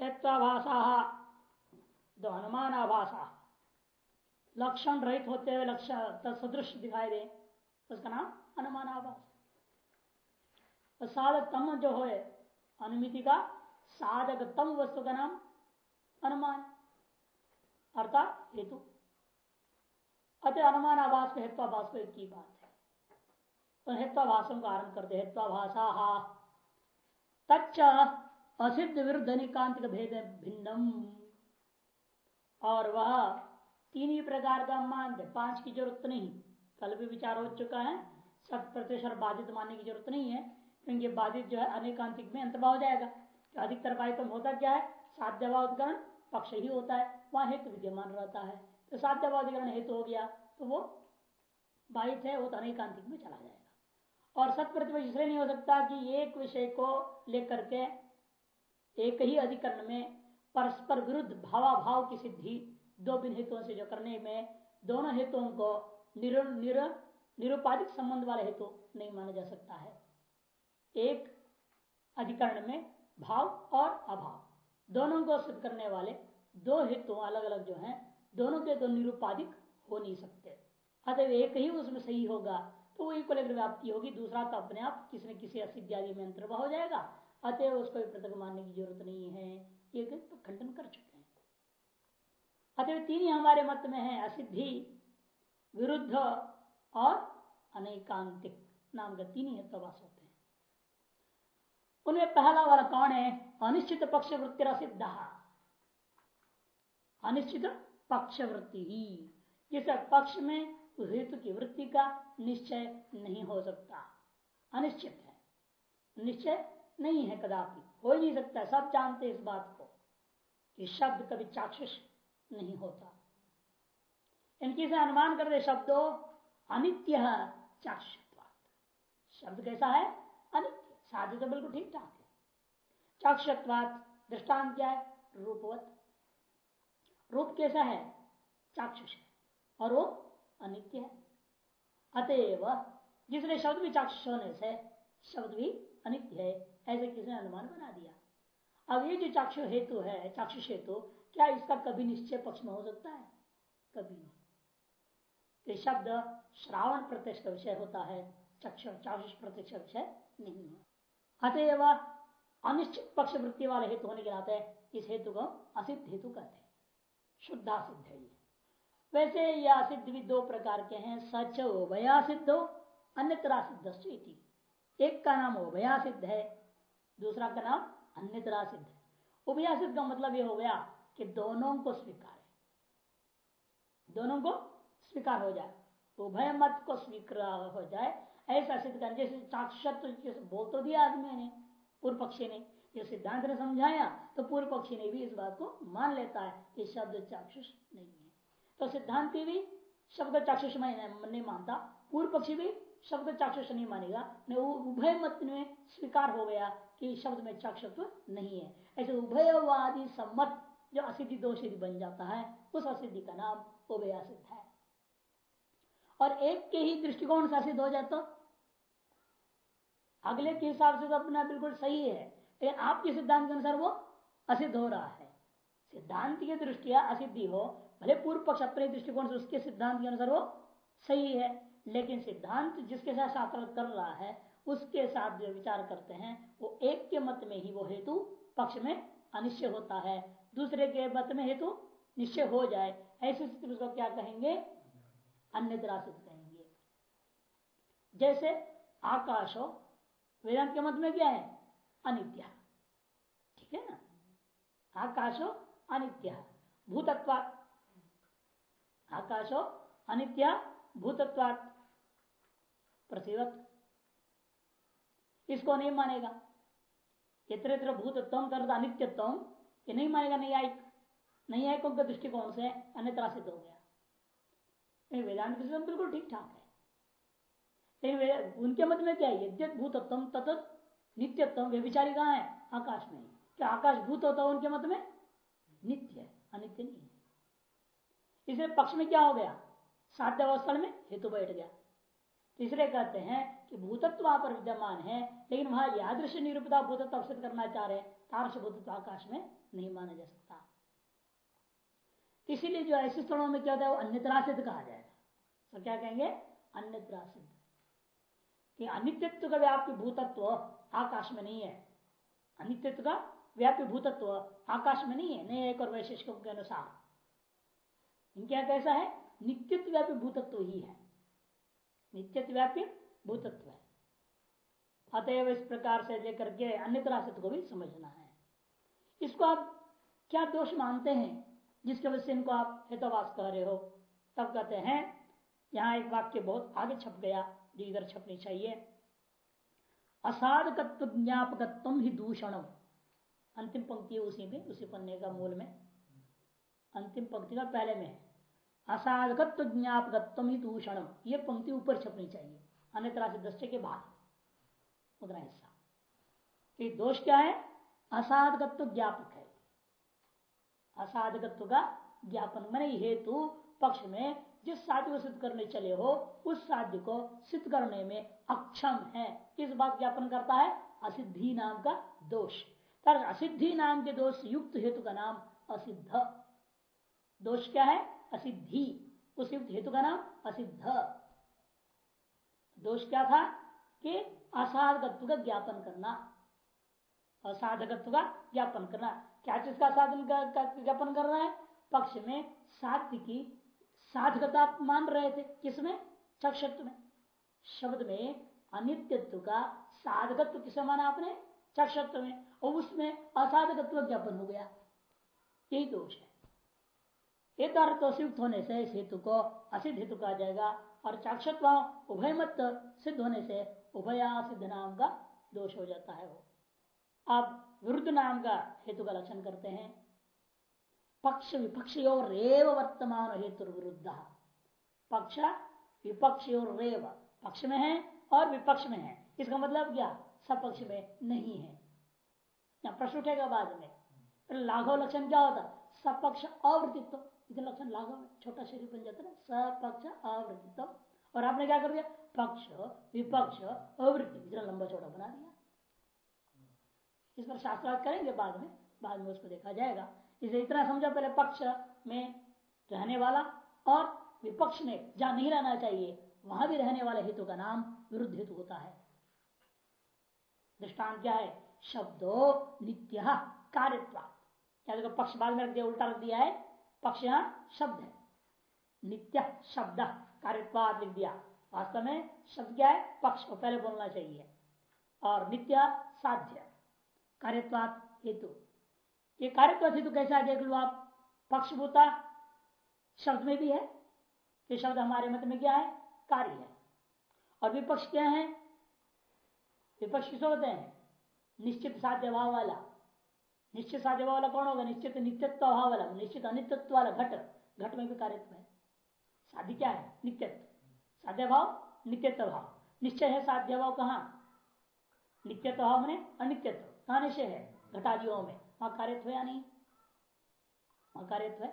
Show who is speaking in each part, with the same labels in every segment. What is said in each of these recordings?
Speaker 1: हेत्वाभाषा दो अनुमान आभाषा लक्षण रहित होते हुए लक्षण सदृश दिखाई दे। उसका नाम अनुमान आभास साधकतम जो है अनुमिति का साधकतम वस्तु का नाम अनुमान। अर्थात हेतु। अतः अनुमान आभास को हेत्वाभाष को एक ही बात है। तो हेत्वाभाषों का आरंभ करते हेत्वाभाषा तच्च असिद्ध विरुद्ध निकांतिक भेद भिन्नम। और वह तीन ही प्रकार का मानते पाँच की ज़रूरत नहीं। कल भी विचार हो चुका है सब प्रतिशत बाधित मानने की ज़रूरत नहीं है, क्योंकि बाधित जो है अनेकांतिक में अंतर्भाव हो जाएगा। तो अधिकतर बाधित होता क्या है? साध्यवाधिकरण पक्ष ही होता है, वहाँ हेतु विद्यमान रहता है। तो साध्यवाधिकरण हेतु हो गया तो वो बाधित है, वो तो अनेकांतिक में चला जाएगा। और सत प्रतिपक्ष इसलिए नहीं हो सकता कि एक विषय को लेकर के एक ही अधिकरण में परस्पर विरुद्ध भावाभाव की सिद्धि दो भिन्न हेतुओं से जो करने में दोनों हेतुओं को निर, निर, निरुपाधिक संबंध वाले हेतु नहीं माना जा सकता है। एक अधिकरण में भाव और अभाव। दोनों को सिद्ध करने वाले दो हेतु अलग अलग जो हैं दोनों के दो निरुपाधिक हो नहीं सकते। अतः एक ही उसमें सही होगा तो वही को लेकर व्याप्ति होगी दूसरा तो अपने आप किसी न किसी असिद्ध में अंतर्भा हो जाएगा। अतः उसको पृथक मानने की ज़रूरत नहीं है। ये खंडन कर चुके हैं। अतः तीन ही हमारे मत में है, असिद्धि, विरुद्ध और अनेकांतिक नाम का तीन ही हेत्वास होते हैं। उनमें पहला वाला कौन है? अनिश्चित पक्ष वृत्ति सिद्ध अनिश्चित पक्ष वृत्ति ही, जिस पक्ष में हेतु की वृत्ति का निश्चय नहीं हो सकता। अनिश्चित है। निश्चय नहीं है कदापि। हो ही नहीं सकता, सब जानते इस बात को कि शब्द कभी चाक्षुष नहीं होता। इनकी से अनुमान कर दे शब्दों अनित्य चाक्षुषत्वात शब्द कैसा है? अनित्य। साध्य तो बिल्कुल ठीक ठाक है दृष्टांत क्या है? रूपवत। रूप कैसा है? चाक्षुष है। और वो अनित्य है। अतएव जिसने शब्द भी चाक्षुष होने से, शब्द भी अनित्य है, ऐसे किसी ने अनुमान बना दिया। अब ये जो चाक्षु हेतु है चाक्षुष हेतु क्या इसका कभी निश्चय पक्ष में हो सकता है? कभी नहीं। ये शब्द श्रावण प्रत्यक्ष का विषय होता है, चक्षु, चाक्षुष प्रत्यक्ष विषय नहीं है। अतएव अनिश्चित पक्ष वृत्ति वाले हेतु होने के नाते इस हेतु को असिद्ध हेतु कहते हैं। शुद्धा सिद्ध है वैसे यह सिद्ध भी दो प्रकार के हैं, सच उभया सिद्ध अन्यतरा सिद्ध एक का नाम उभया सिद्ध है, दूसरा का नाम अन्यतरा सिद्ध है। उभया सिद्ध का मतलब यह हो गया कि दोनों को स्वीकार। है दोनों को स्वीकार हो जाए। उभय मत को स्वीकार हो जाए, ऐसा सिद्ध कर जैसे साक्षात बोल तो दिया आदमी ने, पूर्व पक्षी ने जो सिद्धांत ने समझाया तो पूर्व पक्षी ने भी इस बात को मान लेता है कि शब्द चाक्षुष नहीं है। तो सिद्धांति भी शब्द चाक्षुष नहीं मानता, पूर्व पक्षी भी शब्द चाक्षुष नहीं मानेगा। उभय मत में स्वीकार हो गया कि शब्द में चाक्षुत्व नहीं है। ऐसे उभयवादी सम्मत जो असिद्धि दोष बन जाता है, उस असिद्धि का नाम उभय सिद्ध है। और एक के ही दृष्टिकोण से असिद्ध हो जाता अगले के हिसाब से तो अपना बिल्कुल सही है, लेकिन आपके सिद्धांत के अनुसार वो असिद्ध हो रहा है। सिद्धांत की दृष्टिया असिद्धि हो, भले पूर्व पक्ष अपने दृष्टिकोण से उसके सिद्धांत के अनुसार वो सही है। लेकिन सिद्धांत जिसके साथ शास्त्र कर रहा है, उसके साथ जो विचार करते हैं, वो एक के मत में ही वो हेतु पक्ष में अनिश्चय होता है। दूसरे के मत में हेतु निश्चय हो जाए। ऐसी स्थिति उसको क्या कहेंगे? अन्य कहेंगे। जैसे आकाश हो, वेदांत के मत में क्या है? अनित्य। ठीक है ना? आकाशो अनित्य। भूतत्व आकाशो अनित्य। भूतत्व प्रतिवत इसको नहीं मानेगा। इतर इतर भूतत्व कर अनित्यत्व ये नहीं मानेगा न्यायिक। न्यायिकों के दृष्टिकोण से अन्य सिद्ध हो गया। वेदांत सिस्टम बिल्कुल ठीक ठाक है। लेकिन उनके मत में क्या है? यद्यत भूतत्व तत्त नित्यत्व व्यविचारी कहा है? आकाश में क्या आकाश भूत होता है उनके मत में? नित्य अनित्य नहीं है। इसलिए पक्ष में क्या हो गया? साध्य अवस्था में हेतु बैठ गया। तीसरे कहते हैं कि भूतत्व वहाँ पर विद्यमान है, लेकिन वहाँ यादृश निरूपता भूतत्व अवसर करना चाह रहे हैं भूतत्व आकाश में नहीं माना जा सकता। इसीलिए जो ऐसे स्थलों में क्या होता है, वो अन्यतरा सिद्ध कहा जाएगा। तो क्या कहेंगे? अन्यतरा सिद्ध कि अनित्यत्व का व्याप्य भूतत्व आकाश में नहीं है। अनित्यत्व का व्याप्य भूतत्व आकाश में नहीं है नए एक और वैशिष्टों के अनुसार। क्या कैसा है? नित्यत्व व्याप्य भूतत्व ही है। नित्यत्व व्याप्य भूतत्व है। अतएव इस प्रकार से लेकर के अन्य राशित्व को भी समझना है। इसको आप क्या दोष मानते हैं, जिसके वजह से इनको आप हितवास कह रहे हो? तब कहते हैं, यहाँ एक वाक्य बहुत आगे छप गया जो इधर छपनी चाहिए। असाधकत्व ज्ञापकत्व ही दूषण। अंतिम पंक्ति उसी में, उसी पन्ने का मूल में। अंतिम पंक्ति का पहले में है। असाधकत्व ज्ञापकत्व ही दूषण। ये पंक्ति ऊपर छपनी चाहिए। अन्य तरह से दृष्टि के बाद। उतना हिस्सा। कि दोष क्या है? असाधकत्व ज्ञापक है। असाधकत्व का ज्ञापन मैंने हेतु पक्ष में जिस साध्य को सिद्ध करने चले हो, उस साध्य को सिद्ध करने में अक्षम है। इस बात ज्ञापन करता है? असिद्धि नाम का दोष। असिद्धि नाम के दोष युक्त हेतु का नाम असिद्ध। दोष क्या है? असिद्धि। उस हेतु का नाम असिद्ध। दोष क्या था? कि असाधकत्व का ज्ञापन करना। असाधकत्व का ज्ञापन करना। क्या चीज़ का साधन का ज्ञापन कर रहा है? पक्ष में साध्य की साधकता मान रहे थे। किसमें चक्षत्व में। शब्द में अनित्यत्व का साधकत्व किसे माना आपने? चक्षत्व में। और उसमें असाधकत्व ज्ञापन हो गया। यही दोष है। एक अर्थ युक्त होने से इस हेतु को असिध हेतु कहा जाएगा। और चाक्षत्व उभय मत सिद्ध होने से उभया सिद्ध नाम का दोष हो जाता है वो। अब विरुद्ध नाम का हेतु का लक्षण करते हैं। पक्ष विपक्ष और रेव वर्तमान हेतु विरुद्ध पक्ष विपक्ष और रेव पक्ष में है और विपक्ष में है। इसका मतलब क्या? सपक्ष में नहीं है। प्रश्न उठेगा बाद में। लाघव लक्षण क्या होता? सपक्ष अवृत्तित्व इधर लक्षण लागू में छोटा शरीर बन जाता है सपक्ष अवृत्ति और आपने क्या कर दिया? पक्ष, विपक्ष अवृत्ति इतना लंबा छोटा बना दिया। इस पर शास्त्रार्थ करेंगे बाद में। बाद में उसको देखा जाएगा। इसे इतना समझा, पहले पक्ष में रहने वाला और विपक्ष में जहाँ नहीं रहना चाहिए, वहाँ भी रहने वाले हेतु का नाम विरुद्ध हेतु होता है। दृष्टांत क्या है? शब्दो नित्य कार्यत्वा क्या देखो, पक्ष बाद में रख दिया, उल्टा रख दिया है। पक्ष यहाँ शब्द है। नित्य शब्द, कार्यत्वाद लिख दिया। वास्तव में शब्द क्या है? पक्ष को पहले बोलना चाहिए। और नित्य साध्य, कार्यत्वाद हेतु। ये कार्यत्व हेतु कैसा देख लो आप? पक्षभूता शब्द में भी है। ये शब्द हमारे मत में क्या है? कार्य है। और विपक्ष क्या है? विपक्ष किस होते हैं? निश्चित साध्य भाव वाला। निश्चित साध्य भाव वाला कौन होगा? निश्चित नित्यत्व अभाव वाला निश्चित अनित्यत्व वाला घट। घट में भी कार्यत्व है साध्य क्या है? नित्यत्व। साध्य भाव नित्यत्व भाव निश्चय है साध्य भाव कहा? नित्यत्व भाव मैंने अनित्यत्व। कहा निश्चय है? घटादियों में। वहाँ कार्यत्व या नहीं? वहाँ कार्यत्व है।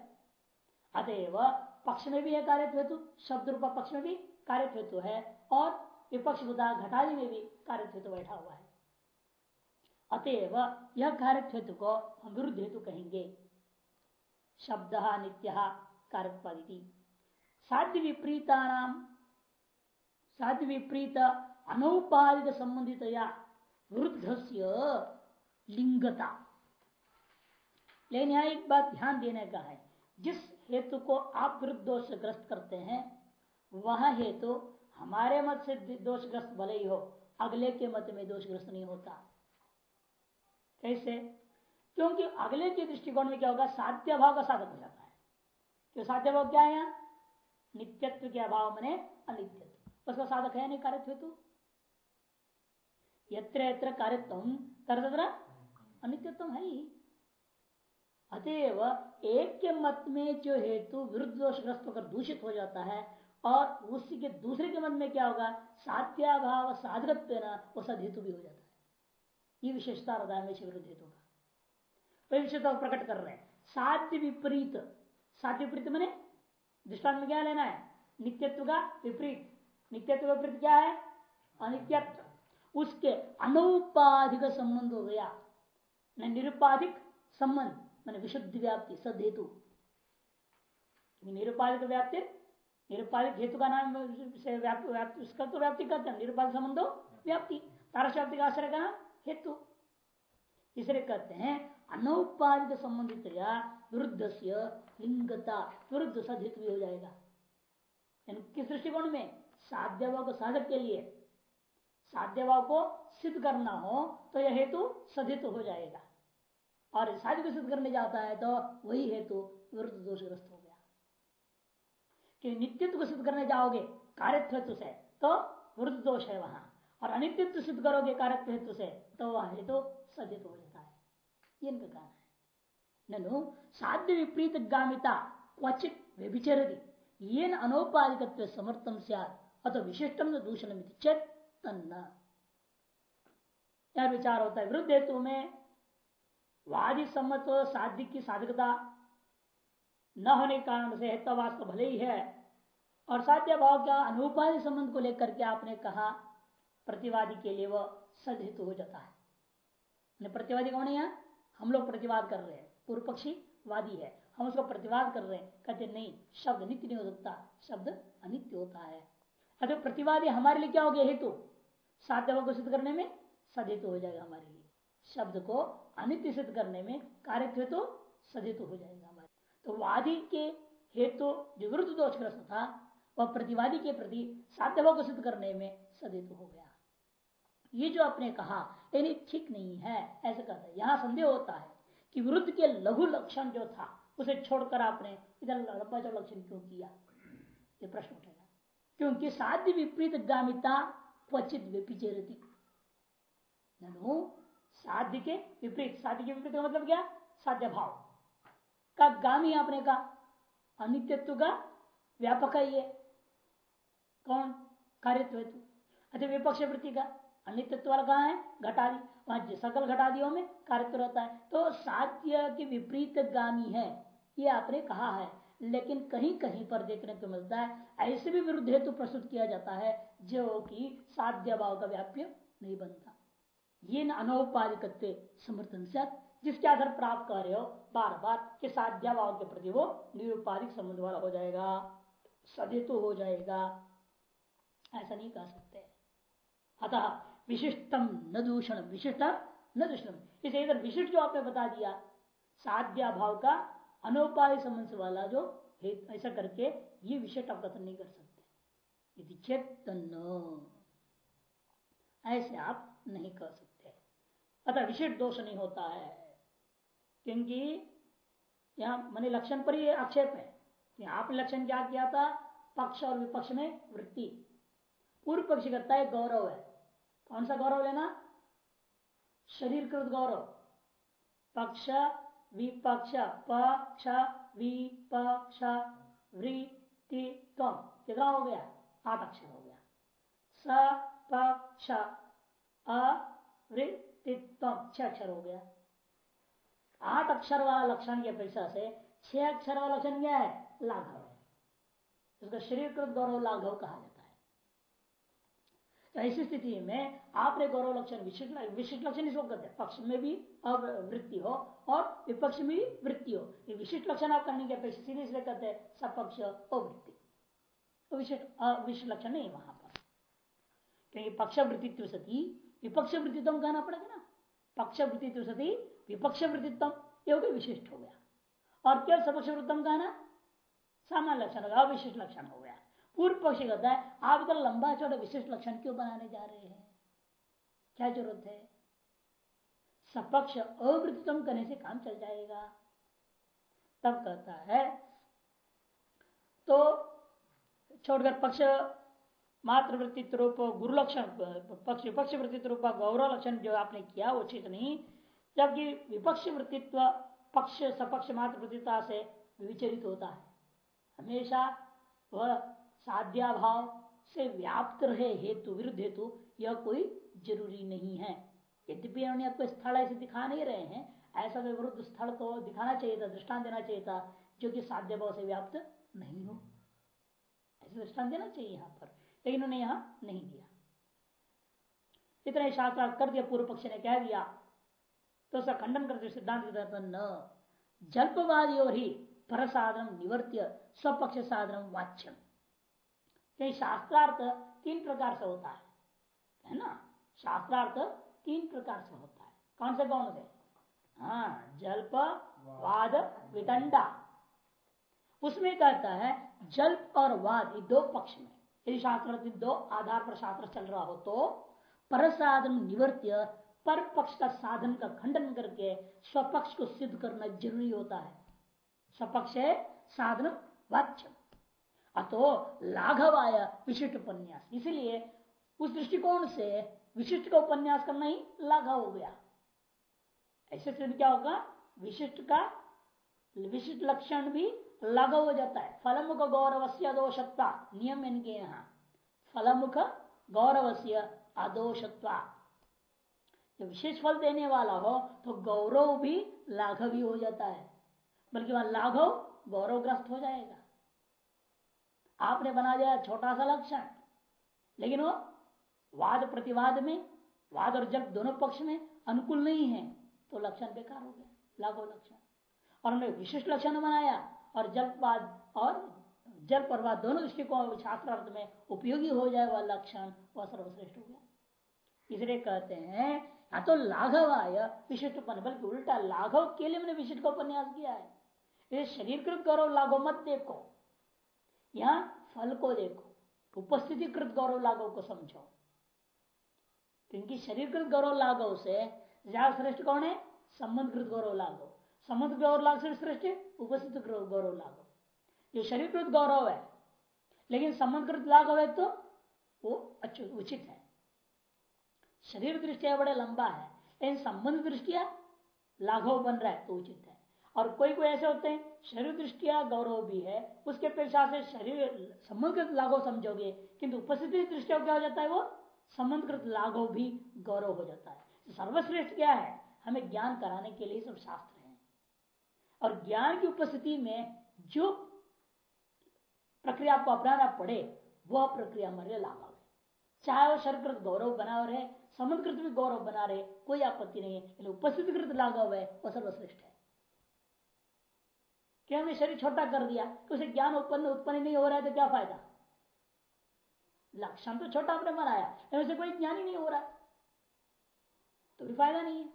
Speaker 1: अतएव पक्ष में भी है कार्यत्व हेतु। शब्द रूपा पक्ष में भी कार्यत्व हेतु है। और विपक्ष घटादि में भी कार्यत्व हेतु बैठा हुआ है। अतएव यह कार्य हेतु को हम विरुद्ध हेतु कहेंगे। शब्द नित्य कार्यत्वादिति साध्य विपरीता नाम साध्य विपरीत अनौपाधिक संबंधित या वृद्ध लिंगता। लेकिन यहाँ एक बात ध्यान देने का है। जिस हेतु को आप विरुद्ध दोष ग्रस्त करते हैं, वह हेतु हमारे मत से दोषग्रस्त भले ही हो, अगले के मत में दोषग्रस्त नहीं होता। कैसे क्योंकि अगले के दृष्टिकोण में क्या होगा? साध्य भाव का साधक हो जाता है। तो साध्य भाव क्या है नित्यत्व के अभाव में अनित्यत्व। उसका साधक है नहीं, कार्यत्व हेतु। यत्र यत्र कार्यत्व तर अनित्यत्व है ही। अतएव एक के मत में जो हेतु विरुद्ध दोषग्रस्त होकर दूषित हो जाता है, और उसी के दूसरे के मत में क्या होगा? साध्याभाव साधकत्व वो सदहेतु भी हो जाता है। ये विशेषता हृदय में विरुद्ध हेतु का। विशेषता प्रकट कर रहे हैं। साध्य विपरीत। साध्य विपरीत मैंने दृष्टांत में क्या लेना है? नित्यत्व का विपरीत। नित्यत्व विपरीत क्या है? अनित्यत्व। उसके अनौपाधिक संबंध हो गया। निरुपाधिक संबंध, मान विशुद्ध व्याप्ति, सदहेतु। निरुपाधिक व्याप्ति, निरुपाधिक हेतु का नाम से व्याप्ति उसका तो व्याप्ति करते हैं। निरुपाधिक संबंधो व्याप्ति। तारस व्याप्ति का आश्रय का नाम हेतु। इसलिए कहते हैं अनौपाधिक संबंधित विरुद्ध से लिंगता विरुद्ध सदहित भी हो जाएगा। किस दृष्टिकोण में? साध्यभाव को साधक के लिए। साध्यभाव को सिद्ध करना हो तो यह हेतु सदित हो जाएगा। और साध्य को सिद्ध करने जाता है तो वही हेतु विरुद्ध दोषग्रस्त हो गया। कि नित्यत्व को सिद्ध करने जाओगे कार्यत्व से तो विरुद्ध दोष है वहाँ। और अनित्यत्व सिद्ध करोगे कार्यत्व से तो वह हेतु सदित हो जाता है। ये इनका कहना है। ननु, साध्य विपरीत गामिता, क्वचित व्यभिचरती। ये अनौपाधिक समर्थन अतो विशिष्टम दूषण चेत तन्ना। विचार होता है वृद्ध हेतु में वादी सम्मत साध्य की साधकता न होने के कारण से हेत्वावास तो भले ही है। और साध्य भाव का अनुपाधि संबंध को लेकर के आपने कहा? प्रतिवादी के लिए वह सदहित हो जाता है। प्रतिवादी कौन है यहाँ? हम लोग प्रतिवाद कर रहे हैं। पूर्व पक्षी वादी है। हम उसको प्रतिवाद कर रहे हैं। कहते नहीं, शब्द नित्य नहीं हो सकता। शब्द अनित्य होता है। अगर प्रतिवादी हमारे लिए क्या हो गया? हेतु। साध्य को सिद्ध करने में सदित हो जाएगा हमारे लिए। शब्द को अनित्य सिद्ध करने में कार्य तो सदित हो जाएगा हमारे तो वादी के हेतु जो विरुद्ध दोषग्रस्त था, वह प्रतिवादी के प्रति साध्य को सिद्ध करने में सदित हो गया। ये जो आपने कहा, यानी ठीक नहीं है, ऐसा कहता है। यहाँ संदेह होता है कि विरुद्ध के लघु लक्षण जो था, उसे छोड़कर आपने इधर जो लक्षण क्यों किया? ये प्रश्न उठेगा। क्योंकि साध्य विपरीत गामिता क्वचित व्यपिचरती साध्य के विपरीत। साध्य के विपरीत का मतलब क्या? साध्य भाव। का गामी आपने कहा, अनित्यत्व का व्यापक है ये। कौन? कार्यत्व हेतु। अच्छा विपक्ष वृत्ति का। अनित्यत्व वाला कहा है? घटादी वहाँ सकल घटादियों में कार्यत्व रहता है। तो साध्य के विपरीत गामी है। ये आपने कहा है। लेकिन कहीं कहीं पर देखने को मिलता है, ऐसे भी विरुद्ध हेतु प्रस्तुत किया जाता है, जो कि साध्य भाव का व्याप्य नहीं बनता। ये न अनौपाधिक समर्थन से जिसके आधार प्राप्त कर रहे हो बार बार के साध्या भाव के प्रति वो निरुपाधिक संबंध वाला हो जाएगा, सदितु हो जाएगा। ऐसा नहीं कह सकते। अतः विशिष्टम न दूषण, विशिष्ट न दूषण इसे इधर विशिष्ट जो आपने बता दिया साध्या भाव का अनौपाधिक संबंध वाला जो ऐसा करके ये विशिष्ट आप कथन नहीं कर सकते। यदि चेतन ऐसे आप नहीं कर सकते। अतः विशिष्ट दोष नहीं होता है, क्योंकि यहाँ मैंने लक्षण पर ही आक्षेप है आपने लक्षण क्या किया था? पक्ष और विपक्ष में वृत्ति। पूर्व पक्ष करता है गौरव है। कौन सा गौरव लेना? शरीर कृत गौरव। पक्ष, विपक्ष पक्ष, विपक्ष वृत्ति कितना हो गया? आठ अक्षर हो गया। स पक्ष अवृत्ति छह अक्षर हो गया। आठ अक्षर वाला लक्षण की अपेक्षा से छह अक्षर वाला लक्षण क्या है? लाघव है। इसका शरीर कृत गौरव लाघव कहा जाता है। तो ऐसी स्थिति में आपने गौरव लक्षण विशिष्ट लक्षण इसको हैं। पक्ष में भी वृत्ति हो और विपक्ष में भी वृत्ति हो। ये विशिष्ट लक्षण आप करने की अपेक्षा सीधे इसलिए कहते हैं, सपक्ष अवृत्ति तो विशिष्ट लक्षण नहीं वहाँ पर। क्योंकि पक्ष वृत्तित्व सती, विपक्ष वृत्तित्व कहना पड़ेगा ना। पक्ष वृत्तित्व सती, विपक्ष वृत्तित्व ये हो विशिष्ट हो गया। और क्या सपक्ष वृत्तम कहना सामान्य लक्षण होगा, अविशिष्ट लक्षण हो गया पूर्व पक्ष कहता है आप इधर लंबा चौड़ा विशिष्ट लक्षण क्यों बनाने जा रहे हैं? क्या ज़रूरत है? सपक्ष अवृत्तम करने से काम चल जाएगा। तब कहता है तो छोड़कर पक्ष मात्र वृत्तित्व रूप गुरु लक्षण पक्ष विपक्ष वृत्तित्व रूप गौरव लक्षण जो आपने किया वो उचित नहीं, जबकि विपक्ष वृत्तित्व पक्ष, सपक्ष मात्र वृत्तिता से विचरित होता है। हमेशा वह साध्याभाव से व्याप्त रहे हेतु विरुद्ध हेतु यह कोई ज़रूरी नहीं है। यद्यपि उन्होंने आपको स्थल ऐसे दिखा नहीं रहे हैं, ऐसा विरुद्ध स्थल को दिखाना चाहिए था दृष्टान देना चाहिए था, जो कि साध्य भाव से व्याप्त नहीं हो। ऐसे दृष्टान देना चाहिए यहाँ पर, लेकिन उन्होंने यहाँ नहीं दिया। इतना शास्त्र कर दिया, पूर्व पक्ष ने कह दिया तो उसका खंडन करते सिद्धांत न जल्पवादी और ही पर साधन निवर्त्य स्वपक्ष साधन वाच्यम। शास्त्रार्थ तीन प्रकार से होता है है ना? शास्त्रार्थ तीन प्रकार से होता है। कौन से कौन से? हाँ जल्प, वाद, वितंडा। उसमें कहता है, जल्प और वाद ये दो पक्ष में। यदि शास्त्र दो आधार पर शास्त्र चल रहा हो तो पर साधन निवर्त्य, पर पक्ष का साधन का खंडन करके स्वपक्ष को सिद्ध करना ज़रूरी होता है। स्वपक्ष साधन वाच्य। अतो लाघवाय विशिष्ट उपन्यास। इसलिए उस दृष्टिकोण से विशिष्ट का उपन्यास करना ही लाघव हो गया। ऐसे क्या होगा? विशिष्ट का विशिष्ट लक्षण भी लाघव हो जाता है। फलमुख गौरव से अदोषत्वा नियम इनके यहाँ। फलमुख गौरव से अदोषत्वा। जब विशेष फल देने वाला हो तो गौरव भी लाघव हो जाता है। बल्कि वहाँ लाघव गौरवग्रस्त हो जाएगा। आपने बना दिया छोटा सा लक्षण। लेकिन वो वाद प्रतिवाद में, वाद और जब दोनों पक्ष में अनुकूल नहीं है तो लक्षण बेकार हो गया लाघव लक्षण। और हमने विशिष्ट लक्षण बनाया, और जलपाद और जल प्रवाद दोनों दृष्टिकोण शास्त्रार्थ में उपयोगी हो जाए वह लक्षण, वह सर्वश्रेष्ठ हो गया। इसलिए कहते हैं, या तो लाघवाय विशिष्ट बल्कि उल्टा लाघव के लिए मैंने विशिष्ट का उपन्यास किया है। शरीर शरीरकृत गौरव लाघव मत देखो। यहाँ फल को देखो उपस्थिति कृत गौरव लाघव को समझो। क्योंकि शरीरकृत गौरव लाघव से ज़्यादा श्रेष्ठ कौन है? संबंधकृत गौरव लाघव संबंध गौरव लाभ से श्रेष्ठ उपस्थित गौरव लाघव ये शरीरकृत गौरव है, लेकिन संबंधकृत लाघव है तो वो उचित है। शरीर दृष्टिया बड़े लंबा है, लेकिन संबंध दृष्टिया लाघव बन रहा है तो उचित है। और कोई कोई ऐसे होते हैं, शरीर दृष्टिया गौरव भी है, उसके अपेक्षा से शरीर संबंधकृत लाघव समझोगे, किंतु उपस्थिति दृष्टिया क्या हो जाता है वो? संबंधकृत लाघव भी गौरव हो जाता है। सर्वश्रेष्ठ क्या है? हमें ज्ञान कराने के लिए सब शास्त्र है। और ज्ञान की उपस्थिति में जो प्रक्रिया आपको अपनाना पड़े, वह प्रक्रिया हमारे लाघव है। चाहे वो शरीरकृत गौरव बना रहे समुद्रकृत भी गौरव बना रहे, कोई आपत्ति नहीं है। उपस्थित कृत लाघव है, वह सर्वश्रेष्ठ है। क्या हमने शरीर छोटा कर दिया तो उसे ज्ञान उत्पन्न उत्पन्न नहीं हो रहा है तो क्या फ़ायदा? लक्षण तो छोटा आपने बनाया उसे कोई ज्ञान ही नहीं हो रहा। तो भी फ़ायदा नहीं है।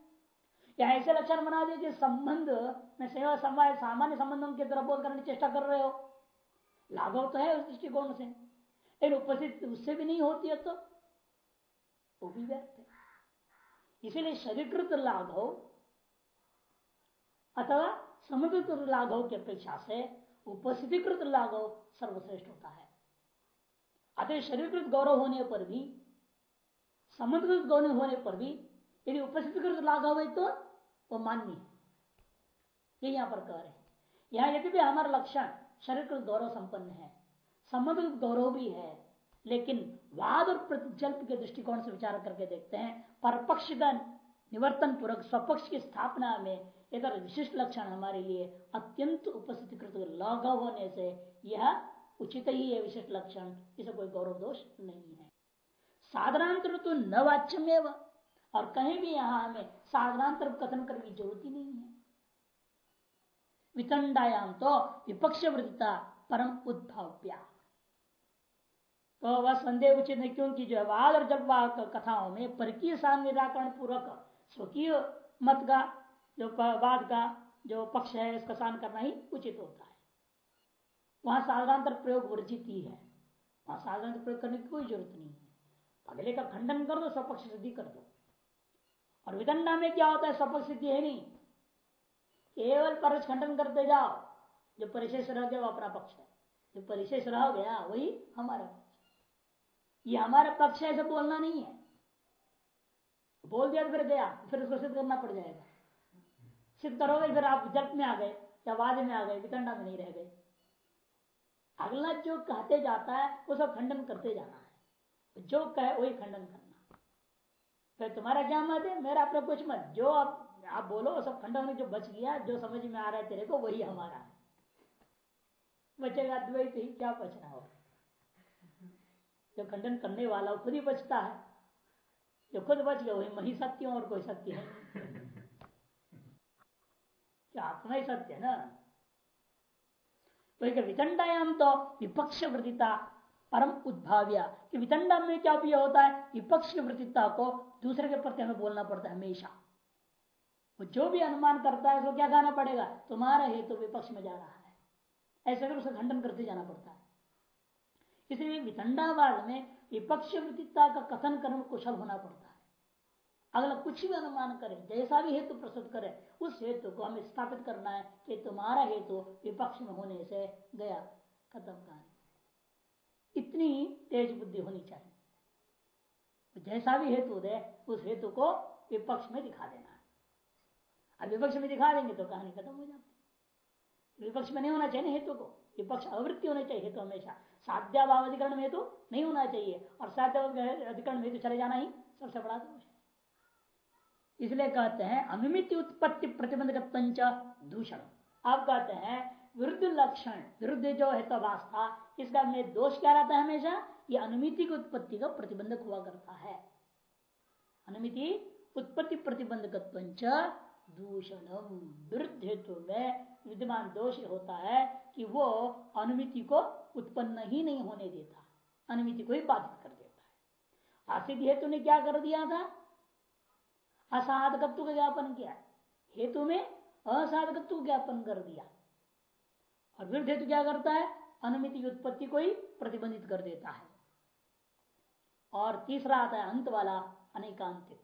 Speaker 1: या ऐसे लक्षण बना दिए कि संबंध, में सेवा समय सामान्य संबंधों की तरफ़ बोध करने की चेष्टा कर रहे हो। लाघव तो है उस दृष्टिकोण से। लेकिन उपस्थित उससे भी नहीं होती है तो वो भी व्यर्थ है। इसीलिए शरीरकृत लाघव अथवा समुद्र लाघव की अपेक्षा से उपस्थितिकृत लाघव सर्वश्रेष्ठ होता है। अतः शरीरकृत गौरव होने पर भी, समुद्रकृत गौरव होने पर भी, यदि उपस्थितिकृत लाघव है तो वो मान्य है। ये यहाँ पर कह रहे हैं। यहाँ यदि भी हमारा लक्षण शरीरकृत गौरव संपन्न है समुद्र गौरव भी है, लेकिन वाद और प्रतिजल्प के दृष्टिकोण से विचार करके देखते हैं परपक्ष का निवर्तन पूर्वक स्वपक्ष की स्थापना में एक विशिष्ट लक्षण हमारे लिए अत्यंत उपस्थिति कृत लघव होने से यह उचित ही है, विशिष्ट लक्षण। इसे कोई गौरव दोष नहीं है। साधनांतर तो न वाच्यम और कहीं भी यहाँ हमें साधनांतर कथन करने की ज़रूरत ही नहीं है। वितंडायाम तो विपक्ष वृद्धता परम उद्भव्या। तो वह संदेह उचित है क्योंकि जो वाद और जब कथाओं में परकीय साम निराकरण पूर्वक स्वकीय मत का जो वाद का जो पक्ष है इसका शान करना ही उचित होता है। वहाँ साधारणतर प्रयोग वर्जित ही है। वहाँ साधारण प्रयोग करने की कोई ज़रूरत नहीं है। अगले का खंडन कर दो स्वपक्ष सिद्धि कर दो। और विदंडा में क्या होता है स्वपक्ष सिद्धि है नहीं। केवल परच खंडन करते जाओ, जो परिशेष रह गया वो अपना पक्ष है। जो परिशेष रह गया, वही हमारा पक्ष ये हमारा पक्ष है, ऐसे बोलना नहीं है। बोल दिया तो फिर गया, फिर उसको सिद्ध करना पड़ जाएगा। सिद्ध करोगे फिर आप जप में आ गए, या वाद में आ गए वितंडा में नहीं रह गए। अगला जो कहते जाता है, वो सब खंडन करते जाना है। जो कहे, वही खंडन करना। फिर तुम्हारा क्या मत है? मेरा अपना कुछ मत। जो आप आप बोलो सब खंडन में जो बच गया, जो समझ में आ रहा है तेरे को, वही हमारा है। बचेगा द्वैत ही क्या बचना होगा। जो खंडन करने वाला खुद ही बचता है। जो खुद बच गया, वही मही सत्य और कोई सत्य है। आत्मा ही सत्य ना तो वितंडायाम तो विपक्ष वृतिता परम उद्भाव्या कि वितंडा में क्या भी होता है विपक्ष वृतिता को दूसरे के प्रति हमें बोलना पड़ता है हमेशा वो जो भी अनुमान करता है उसको क्या कहना पड़ेगा तुम्हारा हेतु तो विपक्ष में जा रहा है ऐसे अगर उसे खंडन करते जाना पड़ता है। इसलिए वितंडावाद में विपक्ष वृत्तिता का कथन करने कुशल होना पड़ता है। अगला कुछ भी अनुमान करे, जैसा भी हेतु प्रस्तुत करे, उस हेतु को हमें स्थापित करना है कि तुम्हारा हेतु विपक्ष में होने से गया खत्म कहानी। इतनी तेज बुद्धि होनी चाहिए। जैसा भी हेतु दे, उस हेतु को विपक्ष में दिखा देना है। अब विपक्ष में दिखा देंगे तो कहानी खत्म हो जाती विपक्ष में नहीं होना चाहिए हेतु को। विपक्ष अवृत्ति होनी चाहिए हेतु हमेशा। साध्याभाव अधिकरण में हेतु नहीं होना चाहिए। और साध्य अधिकरण में तो चले जाना ही सबसे बड़ा दोष इसलिए कहते हैं अनुमिति उत्पत्ति प्रतिबंधक दूषण आप कहते हैं विरुद्ध लक्षण, विरुद्ध जो है तभास था इसका में दोष क्या रहता है हमेशा? ये अनुमिति की उत्पत्ति का प्रतिबंधक हुआ करता है। अनुमिति उत्पत्ति प्रतिबंधक दूषण विरुद्ध हेतु में विद्यमान दोष होता है कि वो अनुमिति को उत्पन्न ही नहीं होने देता, अनुमिति को ही बाधित कर देता है। आसिद हेतु ने क्या कर दिया था? असाधकत्व का ज्ञापन किया। हेतु में असाधकत्व ज्ञापन कर दिया। और विरुद्ध हेतु क्या करता है? अनुमिति उत्पत्ति को ही प्रतिबंधित कर देता है। और तीसरा आता है अंत वाला, अनेकांतिक।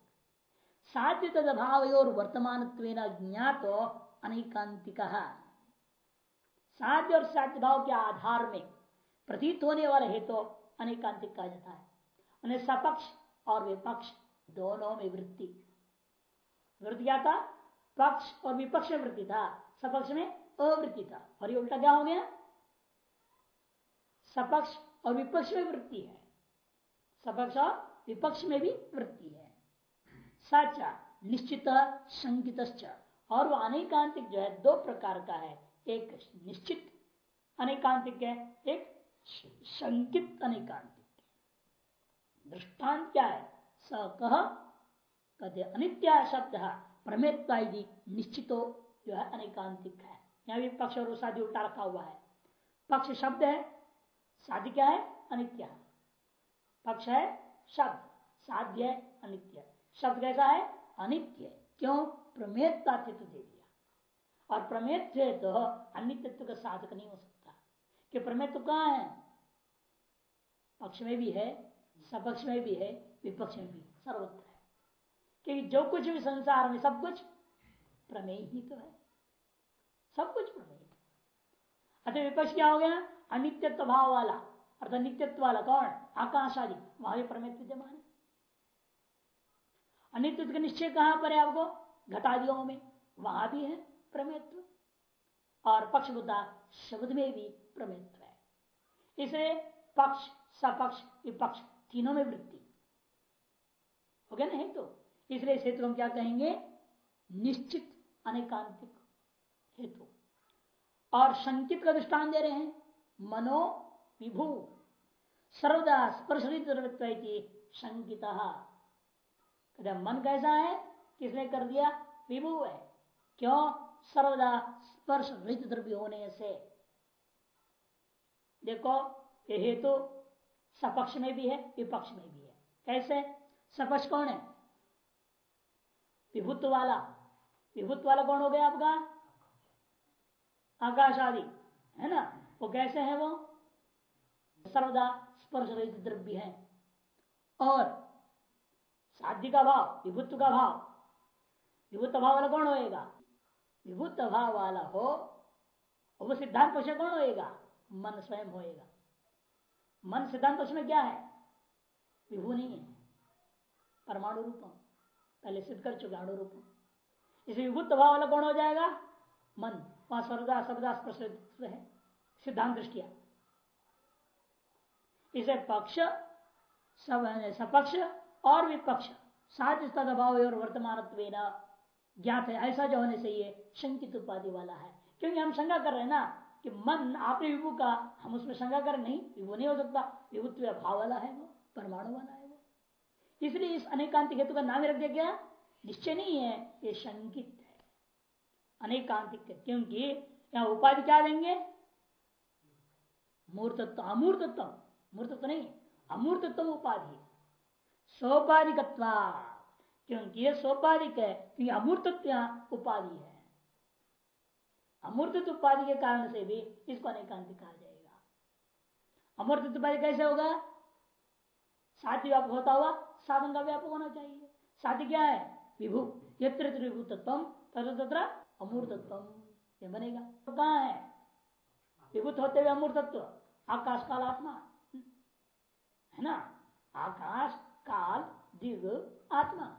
Speaker 1: साध्य तद अभाव और वर्तमान ज्ञात अनेकांतिक। साध्य और साध्य भाव के आधार में प्रतीत होने वाला हेतु तो अनेकांतिक कहा जाता है। उन्हें सपक्ष और विपक्ष दोनों में वृत्ति वृत्ति क्या था? पक्ष और विपक्ष में वृत्ति था। सपक्ष में अवृत्ति था। और ये उल्टा क्या हो गया? सपक्ष और विपक्ष में वृत्ति है। सपक्ष और विपक्ष में भी वृत्ति है। साचा, निश्चित संकित और वह अनेकांतिक जो है, दो प्रकार का है। एक निश्चित अनेकांतिक है, एक संकित अनेकांतिक दृष्टांत क्या है? स कह कहते अनित्या शब्द, प्रमेत्वा निश्चितो जो है अनेकांतिक है। यहाँ भी पक्ष और शादी उल्टा रखा हुआ है। पक्ष शब्द है शादी क्या है, अनित्य पक्ष है, शब्द। साध्य है, अनित्य शब्द कैसा है? अनित्य क्यों? प्रमेयता दे दिया। और प्रमेय तो अनित्व का साधक नहीं हो सकता। कि प्रमेय तो कहा है? पक्ष में भी है, सपक्ष में भी है, विपक्ष में भी सर्वत्र। क्योंकि जो कुछ भी संसार में सब कुछ प्रमेय ही तो है। सब कुछ प्रमेय अतः विपक्ष क्या हो गया? अनित्यत्व भाव वाला, अर्थात नित्यत्व वाला कौन? आकाश आदि वहाँ भी प्रमेय विद्यमान है। अनित्व का निश्चय कहाँ पर है आपको? घटादियों में। वहाँ भी है प्रमेयत्व। और पक्ष बुद्धा शब्द में भी प्रमेयत्व है। इसे पक्ष, सपक्ष, विपक्ष, तीनों में वृत्ति। हो गया ना हेतु तो? इसलिए हेतु हम क्या कहेंगे? निश्चित अनेकांतिक हेतु। और संकित का दृष्टान दे रहे हैं मनो विभू सर्वदा स्पर्श संकित मन कैसा है? किसने कर दिया? विभू है। क्यों? सर्वदा स्पर्श रहित द्रव्य होने से। देखो, ये हेतु सपक्ष में भी है, विपक्ष में भी है। कैसे? सपक्ष कौन है? विभुत्व वाला। विभुत्व वाला कौन हो गया आपका? आकाश आदि है ना? वो कैसे है वो? सर्वदा स्पर्श रहित द्रव्य है। और साध्य का भाव, विभुत्व का भाव। विभुत भाव वाला कौन होएगा? विभुत भाव वाला हो, वो सिद्धांत पक्ष कौन होएगा? मन स्वयं होएगा। मन सिद्धांत पक्ष में क्या है? विभू नहीं है। परमाणु रूपम पहले सिद्ध कर चुके अणु रूपम इसे विभुत भाव वाला कौन हो जाएगा? मन। वहाँ स्वर्दा शब्दा है। सिद्धांत दृष्टिया इसे पक्ष सपक्ष और विपक्ष। साध तदभाव और वर्तमान ज्ञात है। ऐसा जो होने ये शंकित उपाधि वाला है। क्योंकि हम शंका कर रहे हैं ना कि मन आपने विभु का, हम उसमें शंका करें, नहीं, विभु नहीं हो सकता। विभुत्व भाव वाला है वो, परमाणु वाला है। इसलिए इस अनेकांत हेतु का नाम रख दिया गया। निश्चय नहीं है, ये शंकित है। अनेकांतिक क्योंकि यहाँ उपाधि क्या देंगे? मूर्तत्व, अमूर्तत्व। मूर्तत्व नहीं, अमूर्तत्व उपाधि। सोपाधिकत्व क्योंकि ये सोपाधिक है, क्योंकि अमूर्तत्व उपाधि है। अमूर्तत्व उपाधि के कारण से भी इसको अनेकांतिक कहा जाएगा। अमूर्तत्व उपाधि कैसे होगा? साध्य व्यापक होता हुआ साधन का व्यापक होना चाहिए। साध्य क्या है? विभू। यत्र विभू तत्व तत्र अमूर्तत्व। ये बनेगा। तो कहा है? विभूत होते हुए अमूर्तत्व। आकाश काल आत्मा। है ना? आकाश काल दिव्य आत्मा।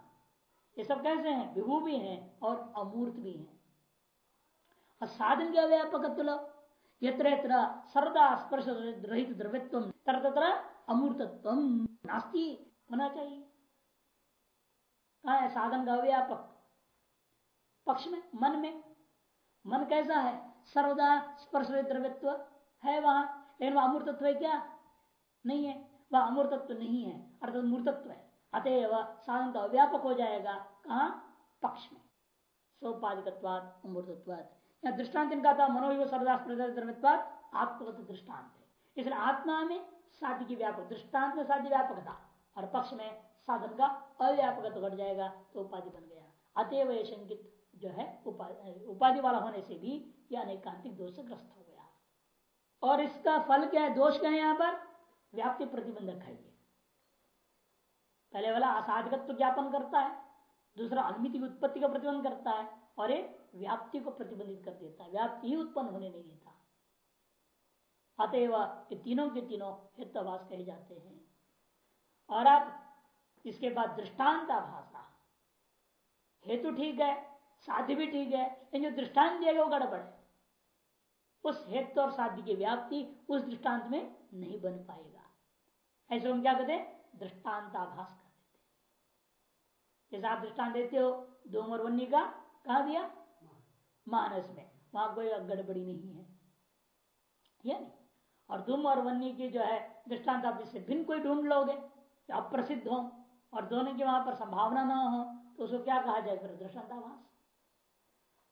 Speaker 1: ये सब कैसे हैं? विभू भी हैं और अमूर्त भी हैं। और साधन के व्यापक यत्र यत्र सर्वदा स्पर्श रहित द्रव्यत्व। तर तत्र अमूर्तत्व नास्ती होना चाहिए। कहा है, साधन का व्यापक पक्ष में, मन में। मन कैसा है? सर्वदा स्पर्श द्रव्यत्व है वहाँ, लेकिन वह अमूर्तत्व है क्या? नहीं है। वह अमूर्तत्व नहीं है, अर्थात मूर्तत्व है। अतएव साधन का व्यापक हो जाएगा, कहा? पक्ष में। सोपाधिकवाद अमूर्तत्वाद या दृष्टांत इनका था, मनोयोग सर्वदा स्पर्श द्रव्यवाद आत्मगत दृष्टांत इसलिए आत्मा में साध्य की व्यापक दृष्टांत में साध्य व्यापक था और पक्ष में साधन का अव्यापक घट जाएगा तो उपाधि बन गया। अतएव यह शंकित जो है, उपाधि वाला होने से भी यह अनेकांतिक दोष से ग्रस्त हो गया। और इसका फल क्या है? दोष क्या है यहाँ पर? व्याप्ति प्रतिबंधक है पहले वाला असाधकत्व ज्ञापन करता है, दूसरा अनुमिति की उत्पत्ति का प्रतिबंध करता है, और एक व्याप्ति को प्रतिबंधित कर देता है। व्याप्ति ही उत्पन्न होने नहीं देता। अतएव ये तीनों के तीनों हितवास कहे जाते हैं। और अब इसके बाद दृष्टांत भाषा। हेतु ठीक है साध्य भी ठीक है लेकिन जो दृष्टांत दिया गया वो गड़बड़ है। उस हेतु और साध्य की व्याप्ति उस दृष्टांत में नहीं बन पाएगा। ऐसे हम क्या कहते दृष्टांताभास कर देते जैसे आप दृष्टांत देते हो दो और वन्नी का कहा दिया? मानस। में। वहाँ कोई गड़बड़ी नहीं है। या नहीं और धूम और वन्नी की जो है, दृष्टांत आप जिससे भिन्न कोई ढूंढ लोगे? अप्रसिद्ध हो और दोनों की वहाँ पर संभावना ना हो तो उसको क्या कहा जाए फिर? दृष्टांताभास।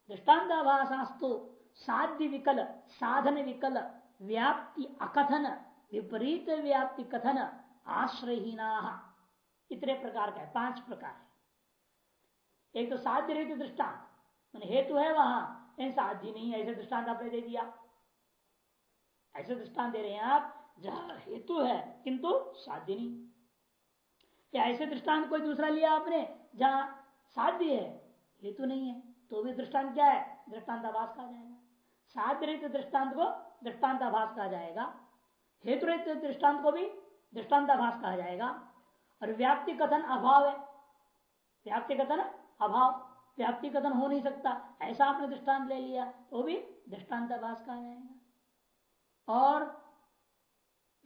Speaker 1: दृष्टांताभाषास्तु साध्य विकल, साधन विकल, व्याप्ति अकथन, विपरीत व्याप्ति कथन, आश्रयहीना। इतने प्रकार का है, पाँच प्रकार है। एक तो साध्य रहित दृष्टांत हेतु है वहाँ साध्य नहीं है, ऐसे दृष्टांत आपने दे दिया। ऐसे दृष्टान दे रहे हैं आप, जहाँ हेतु है, किंतु साध्य नहीं। या ऐसे दृष्टांत कोई दूसरा लिया आपने, जहाँ साध्य है, हेतु नहीं है तो भी दृष्टांत क्या है? दृष्टांताभास कहा जाएगा। साध्य रहित दृष्टांत को दृष्टांताभास कहा जाएगा। हेतु रहित दृष्टांत को भी दृष्टांताभास कहा जाएगा। और व्याप्ति कथन अभाव है। व्याप्ति कथन अभाव। व्याप्ति कथन हो नहीं सकता। ऐसा आपने दृष्टांत ले लिया तो भी दृष्टांताभास कहा जाएगा। और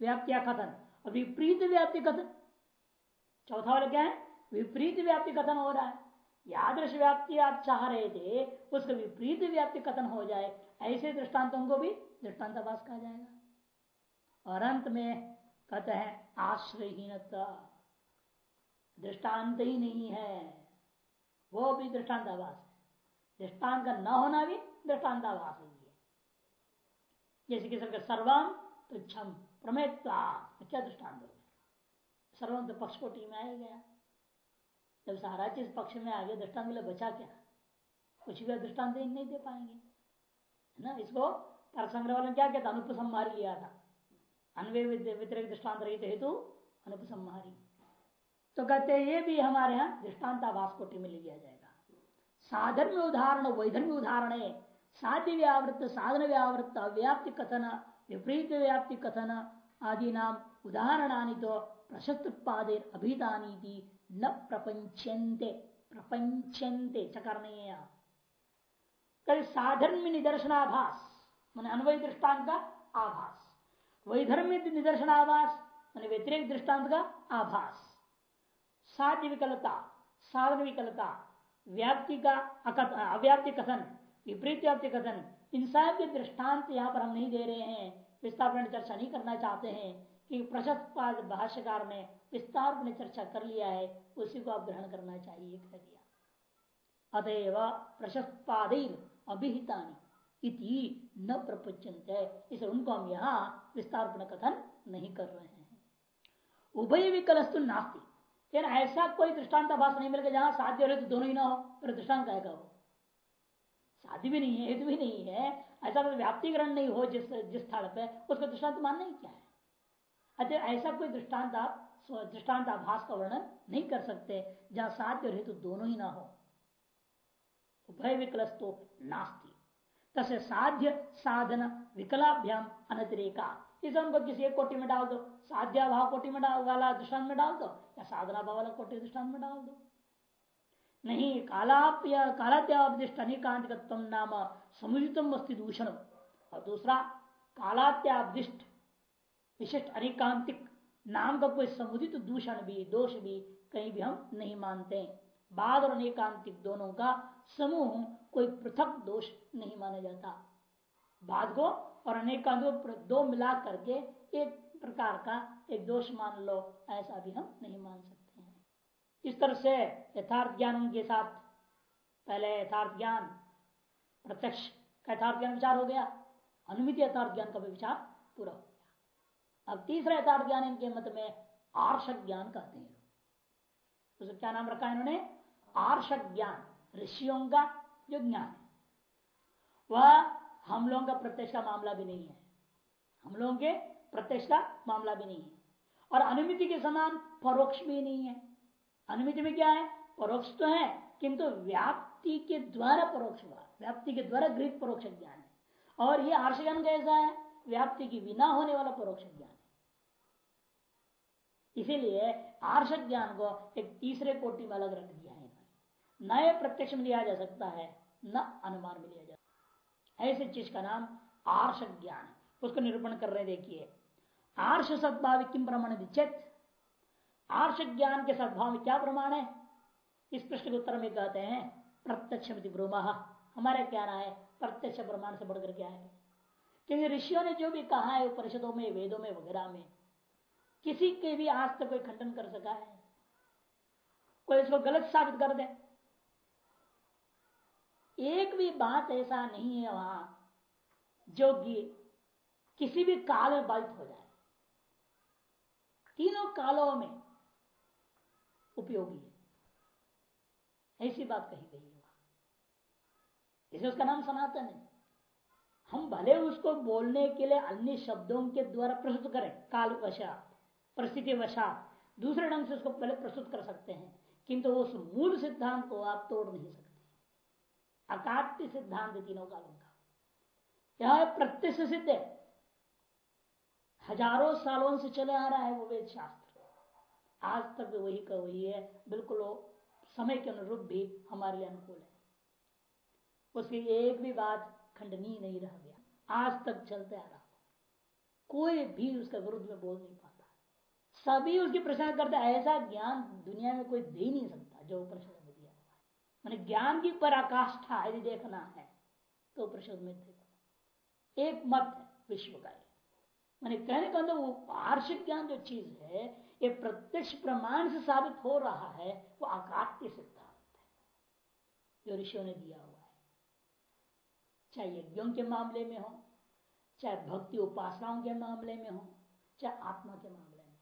Speaker 1: व्याप्तिया कथन। विपरीत व्याप्ति कथन। चौथा वाला क्या है? विपरीत व्याप्ति कथन हो रहा है। यादृश व्याप्ति आप चाह रहे थे, उसका विपरीत व्याप्ति कथन हो जाए, ऐसे दृष्टांतों को भी दृष्टांताभास कहा जाएगा। और अंत में कहते हैं आश्रयहीनता। दृष्टांत ही नहीं है, वो भी दृष्टांताभास दृष्टांत का न होना भी दृष्टांताभास ही। जैसे कि सर सर्वम तो क्षम प्रमेत्वा क्या दृष्टांत हो। सर्वम तो पक्ष कोटि में आ गया। जब सारा चीज़ पक्ष में आ गया, दृष्टांत के लिए बचा क्या? कुछ भी दृष्टांत नहीं दे पाएँगे। है ना? इसको तर्क संग्रह वाले क्या कहता अनुपसंहारी लिया था। अन्वय व्यतिरिक दृष्टांत रहित हेतु अनुपसंहारी। तो कहते ये भी हमारे यहाँ दृष्टान्ताभास कोटि में ले लिया जाएगा। साधर्म उदाहरण वैधर्म उदाहरण साध्य व्यावृत्त साधन व्यावृत्त व्याप्ति कथन, विपरीत व्याप्ति कथन आदि नाम उदाहरणानि तो प्रशस्त पादे अभिधानी न प्रपंचते प्रपंचते चकरणे कभी साधर्म निदर्शनाभास मान अन्वय दृष्टांत का आभास। वैधर्म निदर्शनाभास मान व्यतिरिक दृष्टांत का आभास। साध्य विकलता, साधन विकलता, व्याप्ति का अव्याप्ति कथन विपरीत व्याप्ति कथन इन सब के दृष्टांत यहाँ पर हम नहीं दे रहे हैं। विस्तार चर्चा नहीं करना चाहते हैं कि प्रशस्त भाष्यकार ने विस्तार में चर्चा कर लिया है, उसी को आप ग्रहण करना चाहिए, कह दिया। अतएव प्रशस्त अभिहितानी इति न है इसे उनको हम यहाँ विस्तार कथन नहीं कर रहे हैं। उभय विकलस्तु नास्ती। ऐसा कोई दृष्टांत भाष नहीं मिलेगा जहाँ साध्य रहे तो दोनों ही ना हो, फिर दृष्टांत कहेगा वो? साध्य भी नहीं है हेतु भी नहीं है, ऐसा कोई व्याप्तिकरण नहीं हो जिस जिस स्थल पे, उसका दृष्टांत मानना ही क्या है? अतः ऐसा कोई दृष्टांत आप, दृष्टांत आभास का वर्णन नहीं कर सकते, जहाँ साध्य और हेतु दोनों ही ना हो। उभय विकलस्तो नास्ती। तसे साध्य साधन विकलाभ्याम अनतिरेका। इस उनको किसी एक कोटि में डाल दो। साध्या भाव कोटि में डाल, वाला दृष्टान में डाल दो, या साधना भाव वाला कोटि दृष्टान में डाल दो। नहीं, कालाप या कालात्यावदिष्ट अनिकांतिकत्व नाम समुचितम वस्तु दूषण। और दूसरा, कालात्यावदिष्ट विशिष्ट अनिकांतिक नाम का कोई समुदित दूषण भी, दोष भी कहीं भी हम नहीं मानते बाद और अनेकांतिक दोनों का समूह कोई पृथक दोष नहीं माना जाता। बाद को और अनेकांतिक दो मिला करके एक प्रकार का एक दोष मान लो, ऐसा भी हम नहीं मान सकते। इस तरह से यथार्थ ज्ञान उनके साथ पहले यथार्थ ज्ञान, प्रत्यक्ष का यथार्थ ज्ञान विचार हो गया, अनुमित यथार्थ ज्ञान का भी विचार पूरा हो गया। अब तीसरा यथार्थ ज्ञान इनके मत में आर्षक ज्ञान कहते हैं। उसका क्या नाम रखा इन्होंने? आर्षक ज्ञान, ऋषियों का जो ज्ञान है। वह हम लोगों का प्रत्यक्ष का मामला भी नहीं है। हम लोगों के प्रत्यक्ष का मामला भी नहीं है। और अनुमिति के समान परोक्ष भी नहीं है। अनुमिति में क्या है? परोक्ष तो है, किंतु व्याप्ति के द्वारा परोक्ष हुआ। व्याप्ति के द्वारा गृहित परोक्ष ज्ञान है। और ये आर्ष ज्ञान कैसा है? व्याप्ति की बिना होने वाला परोक्ष ज्ञान इसीलिए आर्ष ज्ञान को एक तीसरे कोटि में अलग रख दिया है नए प्रत्यक्ष में लिया जा सकता है, न अनुमान में लिया जा सकता ऐसे चीज़ का नाम आर्ष ज्ञान उसको निरूपण कर रहे देखिए। आर्ष सद्भाव किम प्रमाण चेत आर्ष ज्ञान के सद्भाव में क्या प्रमाण है? इस प्रश्न के उत्तर में कहते हैं प्रत्यक्ष ब्रूमा। हमारा क्या रहा है? प्रत्यक्ष प्रमाण से बढ़कर क्या है? क्योंकि ऋषियों ने जो भी कहा है परिषदों में, वेदों में, वगैरह में, किसी के भी आज तक कोई खंडन कर सका है? कोई इसको गलत साबित कर दे? एक भी बात ऐसा नहीं है वहाँ, जो कि किसी भी काल में बाधित हो जाए। तीनों कालों में उपयोगी है। ऐसी बात कही गई है इसे उसका नाम सनातन है। हम भले उसको बोलने के लिए अन्य शब्दों के द्वारा प्रस्तुत करें, काल वशात, परिस्थिति वशात, दूसरे ढंग से उसको पहले प्रस्तुत कर सकते हैं, किंतु उस मूल सिद्धांत को आप तोड़ नहीं सकते। अकाट्य सिद्धांत तीनों कालों का। यह प्रत्यक्ष सिद्ध है। हज़ारों सालों से चले आ रहा है वो वेद शास्त्र आज तक भी वही का वही है, बिल्कुल समय के अनुरूप भी हमारे लिए अनुकूल है। उसकी एक भी बात खंडनीय नहीं रह गया। आज तक चलते आ रहा कोई भी उसका विरुद्ध में बोल नहीं पाता। सभी उसकी प्रशंसा करते ऐसा ज्ञान दुनिया में कोई दे नहीं सकता जो प्रश्न मैंने ज्ञान की पराकाष्ठा यदि देखना है तो प्रशोध में देखो। एक मत विश्व का मैंने कहने का वो वार्षिक ज्ञान जो चीज़ है ये प्रत्यक्ष प्रमाण से साबित हो रहा है, वो अकाट्य सिद्धांत है, जो ऋषियों ने दिया हुआ है। चाहे यज्ञों के मामले में हो, चाहे भक्ति उपासनाओं के मामले में हो, चाहे आत्मा के मामले में।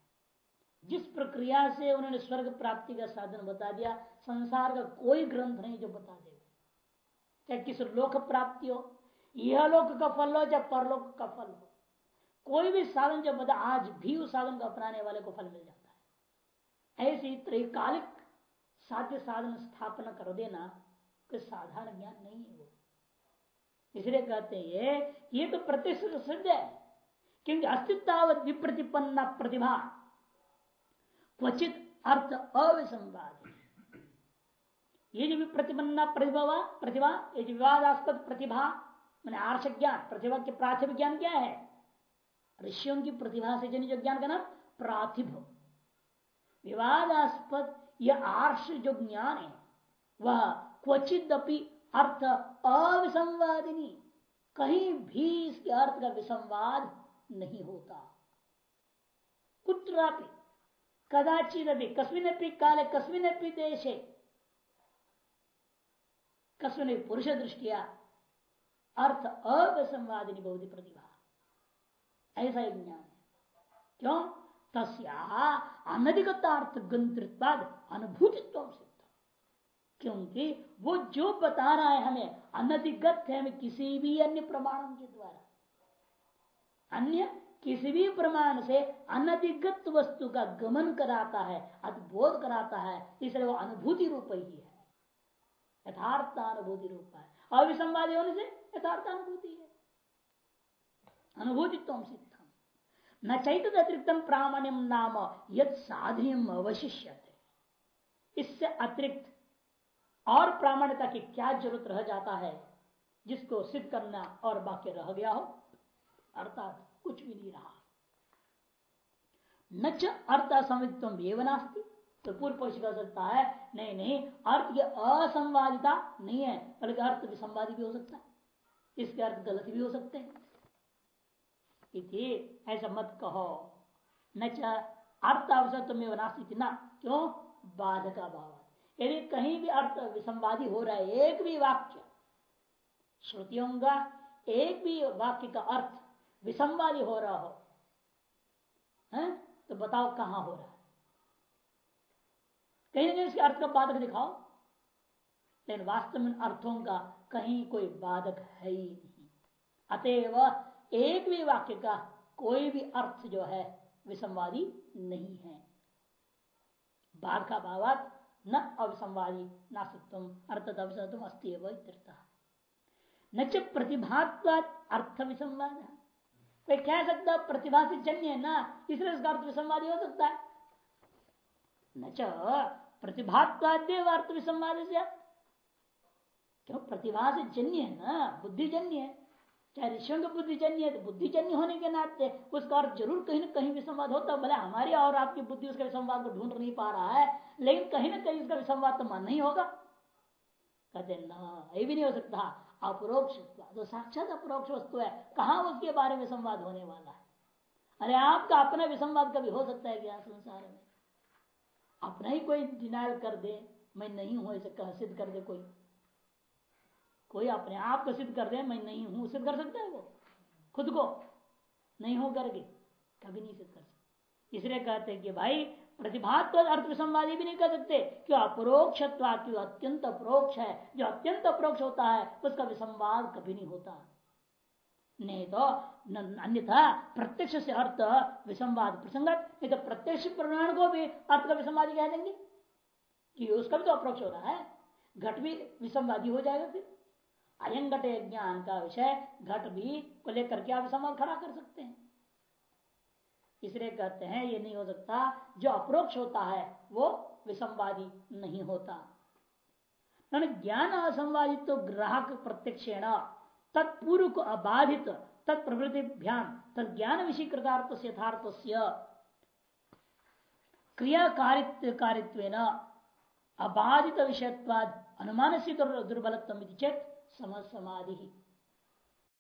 Speaker 1: जिस प्रक्रिया से उन्होंने स्वर्ग प्राप्ति का साधन बता दिया, संसार का कोई ग्रंथ नहीं जो बता दे चाहे किस लोक प्राप्ति हो, यह लोक का फल हो, चाहे परलोक का फल हो। कोई भी साधन जब बता आज भी उस साधन को अपनाने वाले को फल मिल जाता है। ऐसी त्रिकालिक साध्य साधन स्थापना कर देना कोई साधारण ज्ञान नहीं है वो। इसलिए कहते हैं ये तो प्रतिष्ठित सिद्ध है। क्योंकि अस्तित्व विप्रतिपन्ना प्रतिभा, क्वचित अर्थ अविसंवाद ये जो प्रतिपन्ना प्रतिभा प्रतिभा, ये जो विवादास्पद प्रतिभा, मैंने आर्ष ज्ञान प्रतिभा के प्राथमिक ज्ञान क्या है? ऋषियों की प्रतिभा से जन जो ज्ञान का नाम प्राथिभ विवादास्पद यह आर्ष जो ज्ञान है, वह क्वचित अर्थ अविसंवादिनी, कहीं भी इसके अर्थ का विसंवाद नहीं होता। कुत्रापि कदाचित भी कस्मिन काले कस्मिन देशे कस्मिन पुरुष दृष्टिया अर्थ अवसंवादिनी बहुत प्रतिभा। ऐसा एक ज्ञान है। क्यों? तस्या अनधिकतार्थ गंतृत्वाद अनुभूतित्व सिद्ध। क्योंकि वो जो बता रहा है हमें अनधिगत है, हमें किसी भी अन्य प्रमाणों के द्वारा। अन्य किसी भी प्रमाण से अनधिगत वस्तु का गमन कराता है अद्बोध कराता है, इसलिए वो अनुभूति रूप ही है। यथार्थ अनुभूति रूप है। अविसंवादी होने से यथार्थ अनुभूति है। अनुभूतित्व सिद्धम न चैत अतिरिक्त प्रामाण्यम नाम यद साधनियम अवशिष्य इससे अतिरिक्त और प्रामाण्यता की क्या ज़रूरत रह जाता है, जिसको सिद्ध करना और बाकी रह गया हो, अर्थात कुछ भी नहीं रहा। न च अर्थ असंवित्व नास्ती तो पूर्व पक्ष कर सकता है, नहीं नहीं, अर्थ की असंवादिता नहीं है, बल्कि अर्थ भी भी हो सकता है। इसके अर्थ गलत भी हो सकते हैं। इति ऐसा मत कहो। न अर्थ अवसर तुम्हें नास्ती ना, क्यों? बाधक भाव यदि कहीं भी अर्थ विसंवादी हो रहा है, एक भी वाक्य, श्रुतियों का एक भी वाक्य का अर्थ विसंवादी हो रहा हो, है? तो बताओ कहाँ हो रहा है? कहीं ना इसके अर्थ का बाधक दिखाओ। लेकिन वास्तव में अर्थों का कहीं कोई बाधक है ही नहीं। अतएव एक भी वाक्य का कोई भी अर्थ जो है, विसंवादी नहीं है। बाध का भावात न अविसंवादी नास्तित्व अर्थ अवसर अस्ती न च प्रतिभात्वाद अर्थ विसंवाद कोई कह सकता प्रतिभा से जन्य है ना, इसलिए इसका अर्थ विसंवादी हो सकता है। न च प्रतिभात्वाद्य अर्थ विसंवाद से क्यों? प्रतिभा से जन्य है ना बुद्धिजन्य है। चाहे ऋषियों का बुद्धिजन्य है तो बुद्धिजन्य होने के नाते उसका अर्थ ज़रूर कहीं ना कहीं भी संवाद होता है, भले हमारी और आपकी बुद्धि उसके संवाद को ढूंढ नहीं पा रहा है, लेकिन कहीं ना कहीं उसका संवाद तो मन नहीं होगा। कहते ना, ये भी नहीं हो सकता। अपरोक्ष तो साक्षात अपरोक्ष वस्तु है। कहा उसके बारे में संवाद होने वाला है? अरे, आपका अपना भी संवाद कभी हो सकता है क्या संसार में? अपना ही कोई डिनाइल कर दे, मैं नहीं हूँ ऐसे कह सिद्ध कर दे कोई। कोई अपने आप को सिद्ध कर दे, मैं नहीं हूँ, सिद्ध कर सकता है वो? खुद को? नहीं हो करके? कभी नहीं सिद्ध कर सकते। इसलिए कहते हैं कि भाई प्रतिभात्व अर्थ संवादी भी नहीं कर सकते। क्यों? अप्रोक्ष अत्यंत अप्रोक्ष है, जो अत्यंत अप्रोक्ष होता है, उसका विसंवाद कभी नहीं होता। नहीं तो अन्यथा प्रत्यक्ष से अर्थ विसंवाद प्रसंगत, नहीं तो प्रत्यक्ष प्रमाण को भी अर्थ का विसंवादी कह देंगे। कि उसका भी तो अप्रोक्ष हो रहा है। घट भी विसंवादी हो जाएगा फिर। अयंग घट ज्ञान का विषय घट भी को लेकर के आप विसंवाद खड़ा कर सकते हैं। इसलिए कहते हैं, ये नहीं हो सकता, जो अप्रोक्ष होता है, वो विसंवादी नहीं होता। ज्ञान असंवादित तो ग्राहक प्रत्यक्षेण तत्पूर्व को अबाधित तत्प्रवृत्तिभ्याम तद ज्ञान विषय कृतार्थ से यथार्थ क्रियाकारित्व अबाधित विषयत्वाद अनुमान से दुर्बलत्व चेत समाधि